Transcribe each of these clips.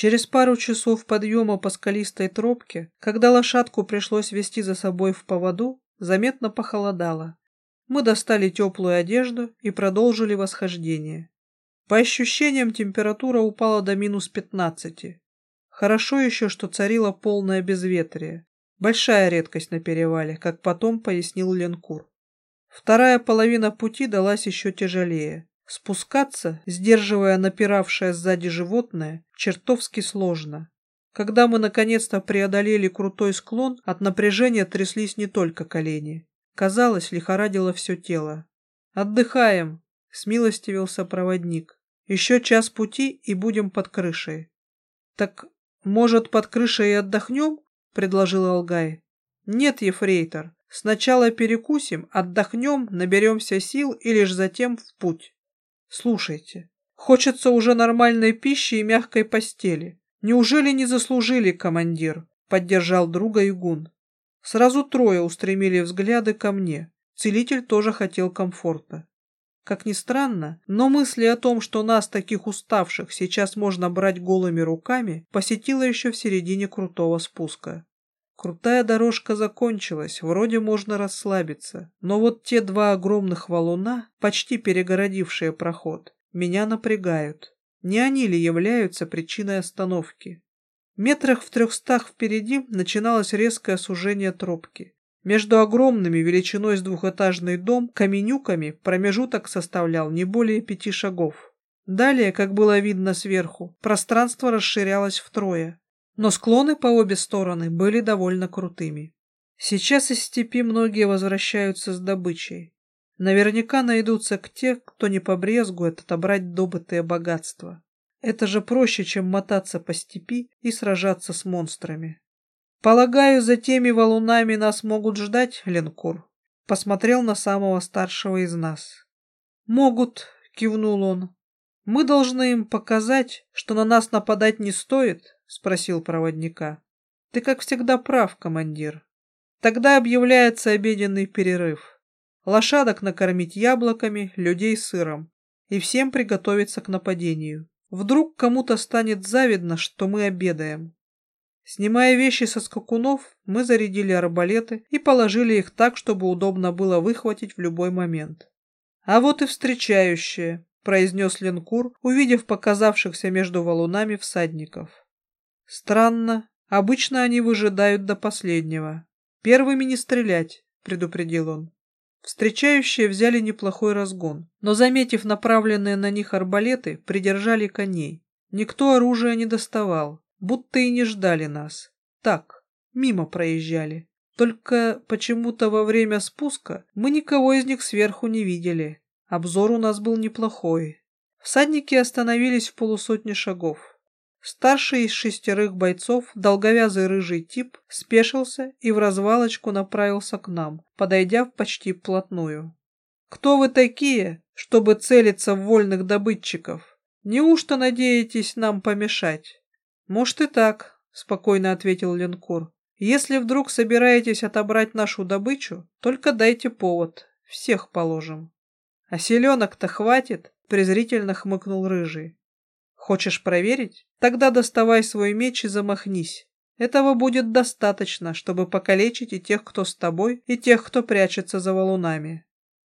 Через пару часов подъема по скалистой тропке, когда лошадку пришлось вести за собой в поводу, заметно похолодало. Мы достали теплую одежду и продолжили восхождение. По ощущениям, температура упала до минус пятнадцати. Хорошо еще, что царило полное безветрие. Большая редкость на перевале, как потом пояснил Ленкур. Вторая половина пути далась еще тяжелее. Спускаться, сдерживая напиравшее сзади животное, чертовски сложно. Когда мы наконец-то преодолели крутой склон, от напряжения тряслись не только колени. Казалось, лихорадило все тело. «Отдыхаем!» — смилостивился проводник. «Еще час пути и будем под крышей». «Так, может, под крышей и отдохнем?» — предложил Алгай. «Нет, ефрейтор, сначала перекусим, отдохнем, наберемся сил и лишь затем в путь». Слушайте, хочется уже нормальной пищи и мягкой постели. Неужели не заслужили, командир? Поддержал друга Игун. Сразу трое устремили взгляды ко мне. Целитель тоже хотел комфорта. Как ни странно, но мысли о том, что нас, таких уставших, сейчас можно брать голыми руками, посетила еще в середине крутого спуска. Крутая дорожка закончилась, вроде можно расслабиться, но вот те два огромных валуна, почти перегородившие проход, меня напрягают. Не они ли являются причиной остановки? Метрах в трехстах впереди начиналось резкое сужение тропки. Между огромными величиной с двухэтажный дом каменюками промежуток составлял не более пяти шагов. Далее, как было видно сверху, пространство расширялось втрое но склоны по обе стороны были довольно крутыми. Сейчас из степи многие возвращаются с добычей. Наверняка найдутся к те, кто не побрезгует отобрать добытые богатства. Это же проще, чем мотаться по степи и сражаться с монстрами. Полагаю, за теми валунами нас могут ждать, Ленкур? Посмотрел на самого старшего из нас. Могут, кивнул он. Мы должны им показать, что на нас нападать не стоит, — спросил проводника. — Ты, как всегда, прав, командир. Тогда объявляется обеденный перерыв. Лошадок накормить яблоками, людей сыром. И всем приготовиться к нападению. Вдруг кому-то станет завидно, что мы обедаем. Снимая вещи со скакунов, мы зарядили арбалеты и положили их так, чтобы удобно было выхватить в любой момент. А вот и встречающие, произнес Ленкур, увидев показавшихся между валунами всадников. Странно. Обычно они выжидают до последнего. Первыми не стрелять, предупредил он. Встречающие взяли неплохой разгон, но, заметив направленные на них арбалеты, придержали коней. Никто оружия не доставал, будто и не ждали нас. Так, мимо проезжали. Только почему-то во время спуска мы никого из них сверху не видели. Обзор у нас был неплохой. Всадники остановились в полусотне шагов. Старший из шестерых бойцов, долговязый рыжий тип, спешился и в развалочку направился к нам, подойдя почти вплотную. «Кто вы такие, чтобы целиться в вольных добытчиков? Неужто надеетесь нам помешать?» «Может и так», — спокойно ответил Ленкур. «Если вдруг собираетесь отобрать нашу добычу, только дайте повод, всех положим». «А селенок-то хватит?» — презрительно хмыкнул Рыжий. Хочешь проверить? Тогда доставай свой меч и замахнись. Этого будет достаточно, чтобы покалечить и тех, кто с тобой, и тех, кто прячется за валунами.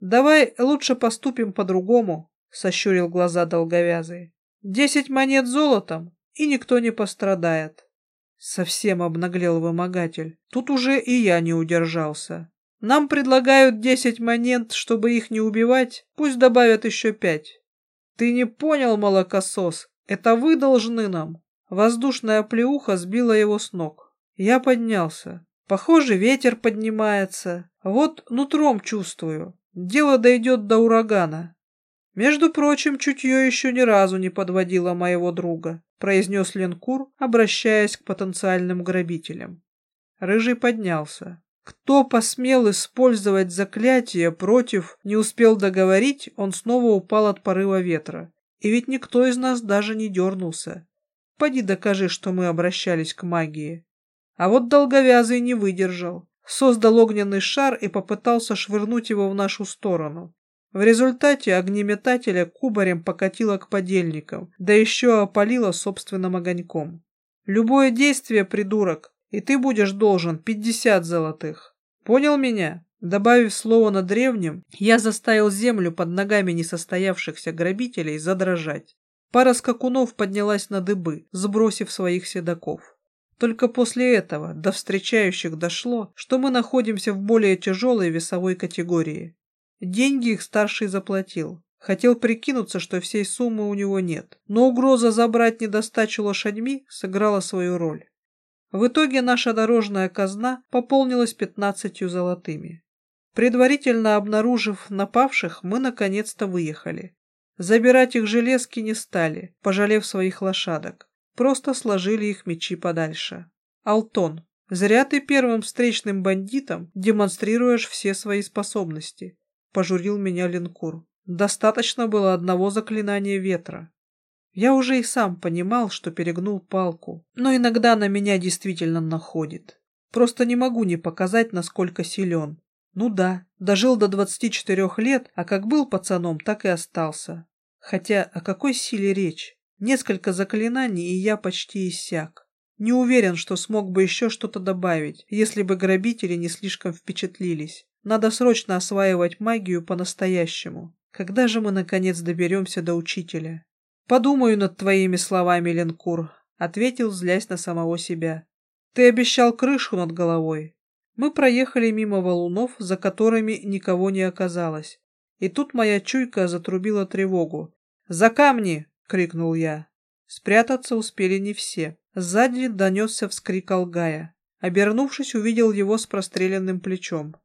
Давай лучше поступим по-другому, сощурил глаза долговязый. Десять монет золотом, и никто не пострадает. Совсем обнаглел вымогатель. Тут уже и я не удержался. Нам предлагают десять монет, чтобы их не убивать, пусть добавят еще пять. Ты не понял, молокосос, это вы должны нам. Воздушная плеуха сбила его с ног. Я поднялся. Похоже, ветер поднимается. Вот нутром чувствую. Дело дойдет до урагана. Между прочим, чутье еще ни разу не подводило моего друга, произнес Ленкур, обращаясь к потенциальным грабителям. Рыжий поднялся. Кто посмел использовать заклятие против, не успел договорить, он снова упал от порыва ветра. И ведь никто из нас даже не дернулся. Поди докажи, что мы обращались к магии. А вот долговязый не выдержал. Создал огненный шар и попытался швырнуть его в нашу сторону. В результате огнеметателя кубарем покатило к подельникам, да еще опалило собственным огоньком. Любое действие, придурок, и ты будешь должен пятьдесят золотых. Понял меня? Добавив слово на древнем, я заставил землю под ногами несостоявшихся грабителей задрожать. Пара скакунов поднялась на дыбы, сбросив своих седаков. Только после этого до встречающих дошло, что мы находимся в более тяжелой весовой категории. Деньги их старший заплатил. Хотел прикинуться, что всей суммы у него нет, но угроза забрать недостачу лошадьми сыграла свою роль. В итоге наша дорожная казна пополнилась пятнадцатью золотыми. Предварительно обнаружив напавших, мы наконец-то выехали. Забирать их железки не стали, пожалев своих лошадок. Просто сложили их мечи подальше. Алтон, зря ты первым встречным бандитом демонстрируешь все свои способности пожурил меня линкур. Достаточно было одного заклинания ветра. Я уже и сам понимал, что перегнул палку, но иногда на меня действительно находит. Просто не могу не показать, насколько силен. Ну да, дожил до 24 лет, а как был пацаном, так и остался. Хотя о какой силе речь? Несколько заклинаний, и я почти иссяк. Не уверен, что смог бы еще что-то добавить, если бы грабители не слишком впечатлились. Надо срочно осваивать магию по-настоящему. Когда же мы, наконец, доберемся до учителя? Подумаю над твоими словами, Ленкур, — ответил, злясь на самого себя. Ты обещал крышу над головой. Мы проехали мимо валунов, за которыми никого не оказалось. И тут моя чуйка затрубила тревогу. «За камни!» — крикнул я. Спрятаться успели не все. Сзади донесся вскрик Алгая. Обернувшись, увидел его с простреленным плечом.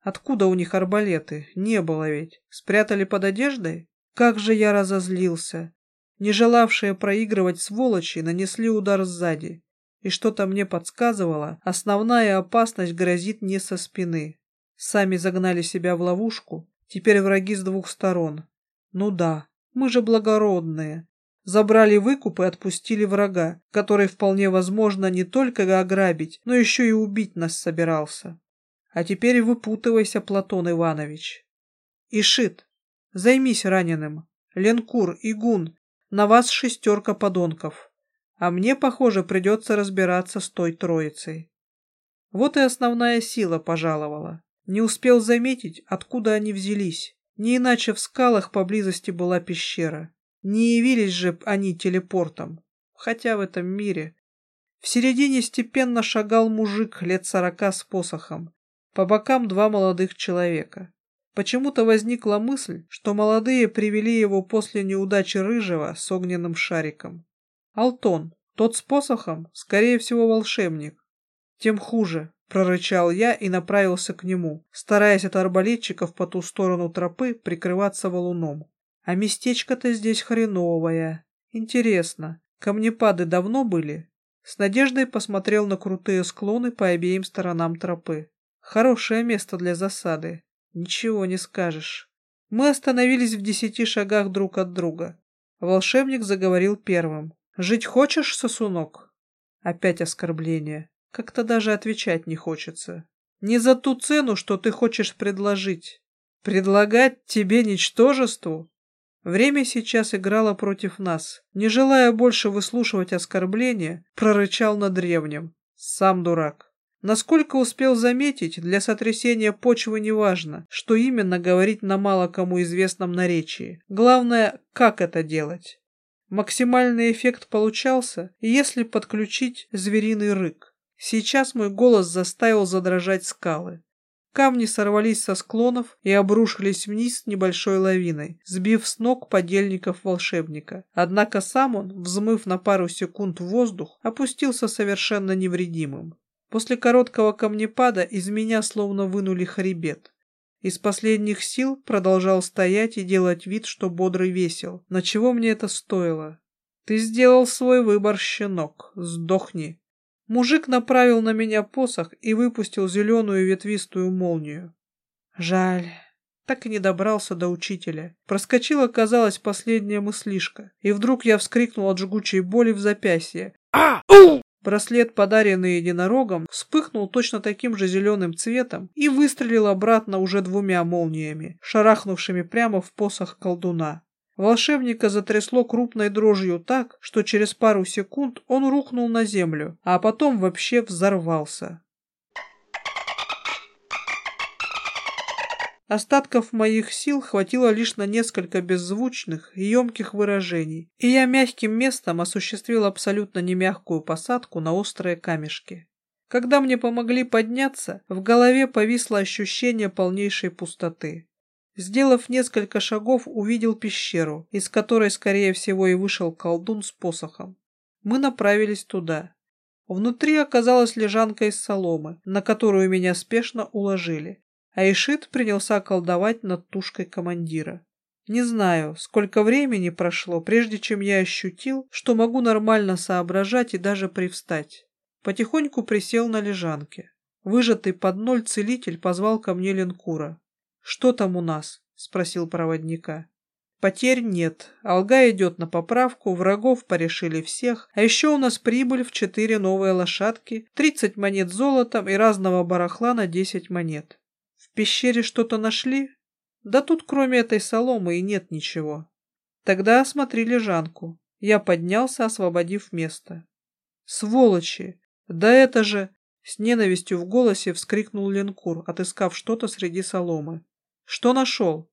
Откуда у них арбалеты? Не было ведь. Спрятали под одеждой? Как же я разозлился. Не желавшие проигрывать сволочи нанесли удар сзади. И что-то мне подсказывало, основная опасность грозит не со спины. Сами загнали себя в ловушку, теперь враги с двух сторон. Ну да, мы же благородные. Забрали выкуп и отпустили врага, который вполне возможно не только ограбить, но еще и убить нас собирался. А теперь выпутывайся, Платон Иванович. Ишит, займись раненым. Ленкур, Игун, на вас шестерка подонков. А мне, похоже, придется разбираться с той троицей. Вот и основная сила пожаловала. Не успел заметить, откуда они взялись. Не иначе в скалах поблизости была пещера. Не явились же они телепортом. Хотя в этом мире. В середине степенно шагал мужик лет сорока с посохом. По бокам два молодых человека. Почему-то возникла мысль, что молодые привели его после неудачи Рыжего с огненным шариком. Алтон, тот с посохом, скорее всего, волшебник. Тем хуже, прорычал я и направился к нему, стараясь от арбалетчиков по ту сторону тропы прикрываться валуном. А местечко-то здесь хреновое. Интересно, камнепады давно были? С надеждой посмотрел на крутые склоны по обеим сторонам тропы. Хорошее место для засады. Ничего не скажешь. Мы остановились в десяти шагах друг от друга. Волшебник заговорил первым. «Жить хочешь, сосунок?» Опять оскорбление. Как-то даже отвечать не хочется. «Не за ту цену, что ты хочешь предложить. Предлагать тебе ничтожеству?» Время сейчас играло против нас. Не желая больше выслушивать оскорбления, прорычал на древнем. Сам дурак. Насколько успел заметить, для сотрясения почвы не важно, что именно говорить на мало кому известном наречии. Главное, как это делать. Максимальный эффект получался, если подключить звериный рык. Сейчас мой голос заставил задрожать скалы. Камни сорвались со склонов и обрушились вниз небольшой лавиной, сбив с ног подельников волшебника. Однако сам он, взмыв на пару секунд в воздух, опустился совершенно невредимым. После короткого камнепада из меня словно вынули хребет. Из последних сил продолжал стоять и делать вид, что бодрый весел. На чего мне это стоило? Ты сделал свой выбор, щенок. Сдохни. Мужик направил на меня посох и выпустил зеленую ветвистую молнию. Жаль. Так и не добрался до учителя. Проскочила, казалось, последняя мыслишка. И вдруг я вскрикнул от жгучей боли в запястье. «А! У!» Браслет, подаренный единорогом, вспыхнул точно таким же зеленым цветом и выстрелил обратно уже двумя молниями, шарахнувшими прямо в посох колдуна. Волшебника затрясло крупной дрожью так, что через пару секунд он рухнул на землю, а потом вообще взорвался. Остатков моих сил хватило лишь на несколько беззвучных и емких выражений, и я мягким местом осуществил абсолютно немягкую посадку на острые камешки. Когда мне помогли подняться, в голове повисло ощущение полнейшей пустоты. Сделав несколько шагов, увидел пещеру, из которой, скорее всего, и вышел колдун с посохом. Мы направились туда. Внутри оказалась лежанка из соломы, на которую меня спешно уложили. Айшит принялся колдовать над тушкой командира. Не знаю, сколько времени прошло, прежде чем я ощутил, что могу нормально соображать и даже привстать. Потихоньку присел на лежанке. Выжатый под ноль целитель позвал ко мне линкура. «Что там у нас?» — спросил проводника. «Потерь нет. Алга идет на поправку, врагов порешили всех, а еще у нас прибыль в четыре новые лошадки, тридцать монет золотом и разного барахла на десять монет пещере что-то нашли? Да тут кроме этой соломы и нет ничего. Тогда осмотри лежанку. Я поднялся, освободив место. Сволочи! Да это же... С ненавистью в голосе вскрикнул Ленкур, отыскав что-то среди соломы. Что нашел?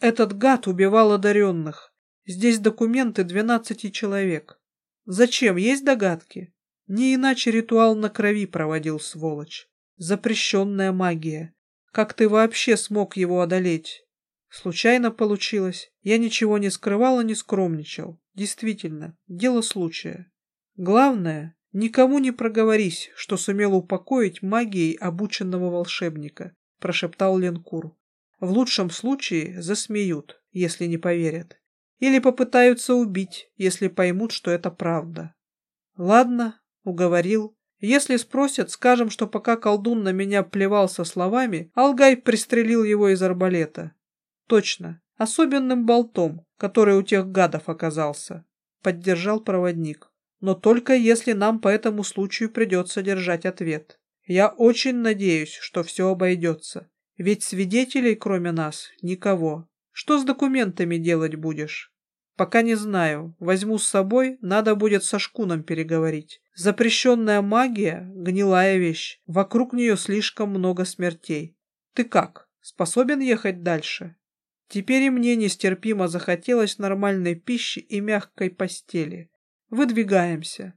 Этот гад убивал одаренных. Здесь документы двенадцати человек. Зачем? Есть догадки? Не иначе ритуал на крови проводил сволочь. Запрещенная магия. Как ты вообще смог его одолеть? Случайно получилось. Я ничего не скрывал и не скромничал. Действительно, дело случая. Главное, никому не проговорись, что сумел упокоить магией обученного волшебника, прошептал Ленкур. В лучшем случае засмеют, если не поверят. Или попытаются убить, если поймут, что это правда. Ладно, уговорил, если спросят, скажем, что пока колдун на меня плевался словами, Алгай пристрелил его из арбалета. Точно, особенным болтом, который у тех гадов оказался, поддержал проводник. Но только если нам по этому случаю придется держать ответ. Я очень надеюсь, что все обойдется. Ведь свидетелей, кроме нас, никого. Что с документами делать будешь? Пока не знаю. Возьму с собой, надо будет со шкуном переговорить. Запрещенная магия — гнилая вещь. Вокруг нее слишком много смертей. Ты как, способен ехать дальше? Теперь и мне нестерпимо захотелось нормальной пищи и мягкой постели. Выдвигаемся.